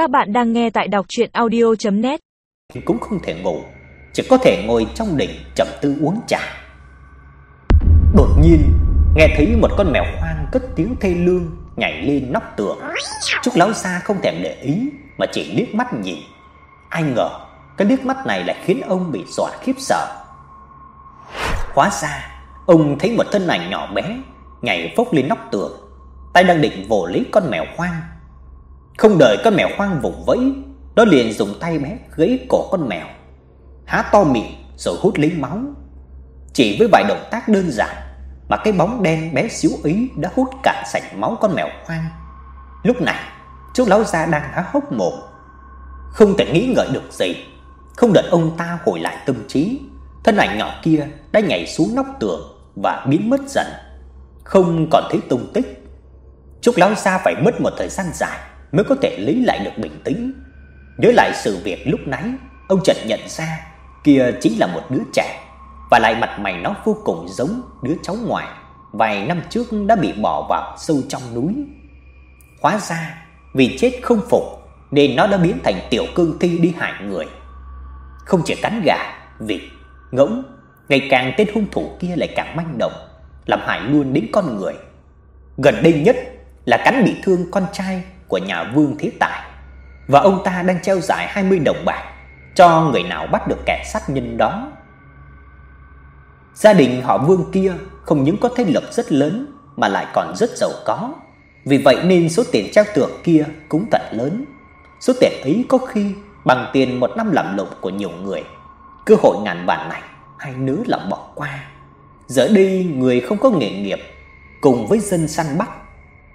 Các bạn đang nghe tại đọc audio net Cũng không thể ngủ, chỉ có thể ngồi trong đình trầm tư uống trà. Đột nhiên, nghe thấy một con mèo hoang cất tiếng thê lương nhảy lên nóc tường. Trúc lão xa không thèm để ý mà chỉ liếc mắt nhìn. Ai ngờ, cái liếc mắt này lại khiến ông bị dọa khiếp sợ. Hóa ra, ông thấy một thân ảnh nhỏ bé nhảy phốc lên nóc tường, tay đang định vồ lấy con mèo hoang. Không đợi con mèo hoang vùng vẫy, nó liền dùng tay bé gãy cổ con mèo, há to miệng rồi hút lấy máu. Chỉ với vài động tác đơn giản mà cái bóng đen bé xíu ấy đã hút cạn sạch máu con mèo hoang. Lúc này, chú lão gia đang há hốc mồm, không thể nghĩ ngợi được gì. Không đợi ông ta hồi lại tâm trí, thân ảnh nhỏ kia đã nhảy xuống nóc tường và biến mất dần, không còn thấy tung tích. Trúc lão gia phải mất một thời gian dài mới có thể lấy lại được bình tĩnh. Nhớ lại sự việc lúc nãy, ông chợt nhận ra kia chính là một đứa trẻ và lại mặt mày nó vô cùng giống đứa cháu ngoại vài năm trước đã bị bỏ vào sâu trong núi. Hóa ra vì chết không phục nên nó đã biến thành tiểu cương thi đi hại người. Không chỉ cắn gà, vịt, ngỗng, ngày càng tên hung thủ kia lại càng manh động, làm hại luôn đến con người. Gần đây nhất là cắn bị thương con trai của nhà Vương Thế Tài và ông ta đang treo giải 20 đồng bạc cho người nào bắt được kẻ sát nhân đó. Gia đình họ Vương kia không những có thế lực rất lớn, mà lại còn rất giàu có. Vì vậy nên số tiền treo thưởng kia cũng thật lớn. Số tiền ấy có khi bằng tiền một năm làm lụng của nhiều người. Cơ hội ngàn vạn này, hai nỡ là bỏ qua. Giờ đây người không có nghề nghiệp cùng với dân săn bắt,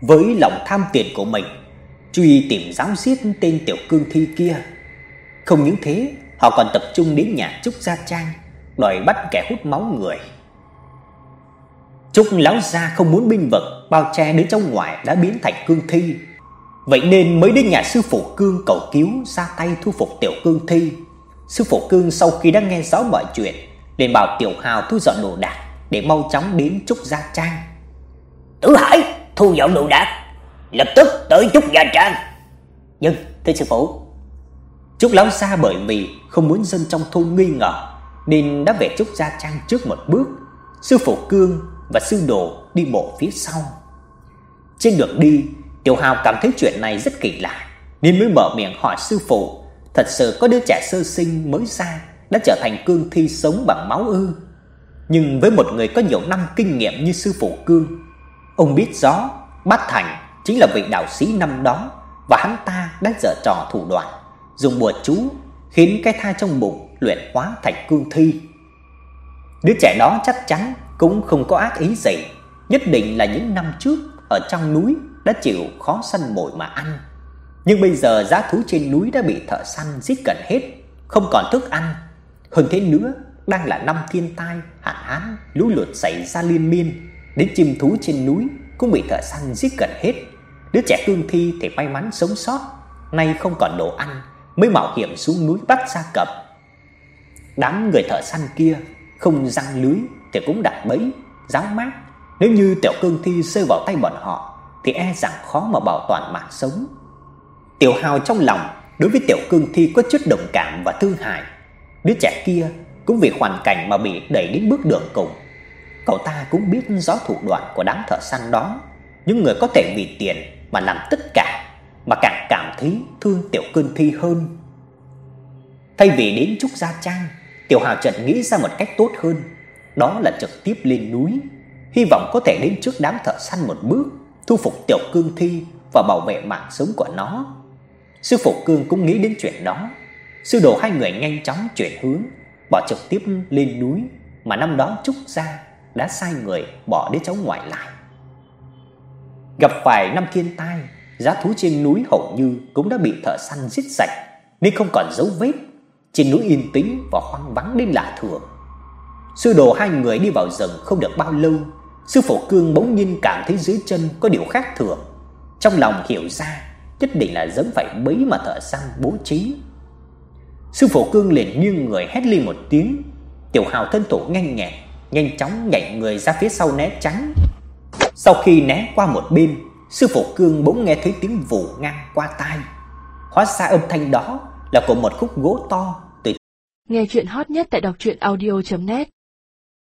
với lòng tham tiền của mình truy tìm giáo giết tên tiểu cương thi kia. Không những thế, họ còn tập trung đến nhà Trúc Gia Trang đòi bắt kẻ hút máu người. Trúc lão gia không muốn binh vực bao che đứa trong ngoài đã biến thành cương thi. Vậy nên mới đến nhà sư phụ Cương cầu cứu ra tay thu phục tiểu cương thi. Sư phụ Cương sau khi đã nghe rõ mọi chuyện, liền bảo Tiểu Hào thu dọn đồ đạc để mau chóng đến Trúc Gia Trang. Tử Hải, thu dọn đồ đạc, lập tức tới Trúc Gia Trang. Nhưng thưa sư phụ." Trúc lão xa bởi vì không muốn dân trong thôn nghi ngờ nên đã về Trúc Gia Trang trước một bước. Sư phụ Cương và sư đồ đi bộ phía sau. Trên đường đi, Tiểu Hào cảm thấy chuyện này rất kỳ lạ, nên mới mở miệng hỏi sư phụ, thật sự có đứa trẻ sơ sinh mới ra đã trở thành cương thi sống bằng máu ư? Nhưng với một người có nhiều năm kinh nghiệm như sư phụ Cương, ông biết rõ Bát Thành chính là vị đạo sĩ năm đó và hắn ta đã giở trò thủ đoạn dùng bùa chú khiến cái thai trong bụng luyện hóa thành cương thi. Đứa trẻ đó chắc chắn cũng không có ác ý gì, nhất định là những năm trước ở trong núi đã chịu khó săn mồi mà ăn. Nhưng bây giờ giá thú trên núi đã bị thợ săn giết gần hết, không còn thức ăn. Hơn thế nữa, đang là năm thiên tai, hạn hán, lũ lụt xảy ra liên miên, đến chim thú trên núi cũng bị thợ săn giết gần hết. Đứa trẻ cương thi thì may mắn sống sót, nay không còn đồ ăn mới mạo hiểm xuống núi bắt gia cầm. Đám người thợ săn kia không răng lưới thì cũng đặt bẫy, giáo mát. Nếu như tiểu cương thi rơi vào tay bọn họ thì e rằng khó mà bảo toàn mạng sống. Tiểu Hào trong lòng đối với tiểu cương thi có chút đồng cảm và thương hại. Đứa trẻ kia cũng vì hoàn cảnh mà bị đẩy đến bước đường cùng. Cậu ta cũng biết rõ thủ đoạn của đám thợ săn đó, những người có thể vì tiền mà làm tất cả mà càng cảm thấy thương tiểu cương thi hơn. Thay vì đến Trúc Gia Trang, Tiểu Hào chợt nghĩ ra một cách tốt hơn, đó là trực tiếp lên núi, hy vọng có thể đến trước đám thợ săn một bước, thu phục tiểu cương thi và bảo vệ mạng sống của nó. Sư phụ Cương cũng nghĩ đến chuyện đó. Sư đồ hai người nhanh chóng chuyển hướng, bỏ trực tiếp lên núi mà năm đó Trúc gia đã sai người bỏ đứa cháu ngoại lại. Gặp phải năm thiên tai, giá thú trên núi hầu như cũng đã bị thợ săn giết sạch, nên không còn dấu vết. Trên núi yên tĩnh và hoang vắng đến lạ thường. Sư đồ hai người đi vào rừng không được bao lâu, sư phụ Cương bỗng nhiên cảm thấy dưới chân có điều khác thường. Trong lòng hiểu ra, nhất định là giống phải bẫy mà thợ săn bố trí. Sư phụ Cương liền nghiêng người hét lên một tiếng, Tiểu Hào thân thủ nhanh nhẹn, nhanh chóng nhảy người ra phía sau né tránh. Sau khi né qua một bên, sư phụ Cương bỗng nghe thấy tiếng vụ ngang qua tai. Hóa ra âm thanh đó là của một khúc gỗ to từ Nghe chuyện hot nhất tại đọc truyện audio net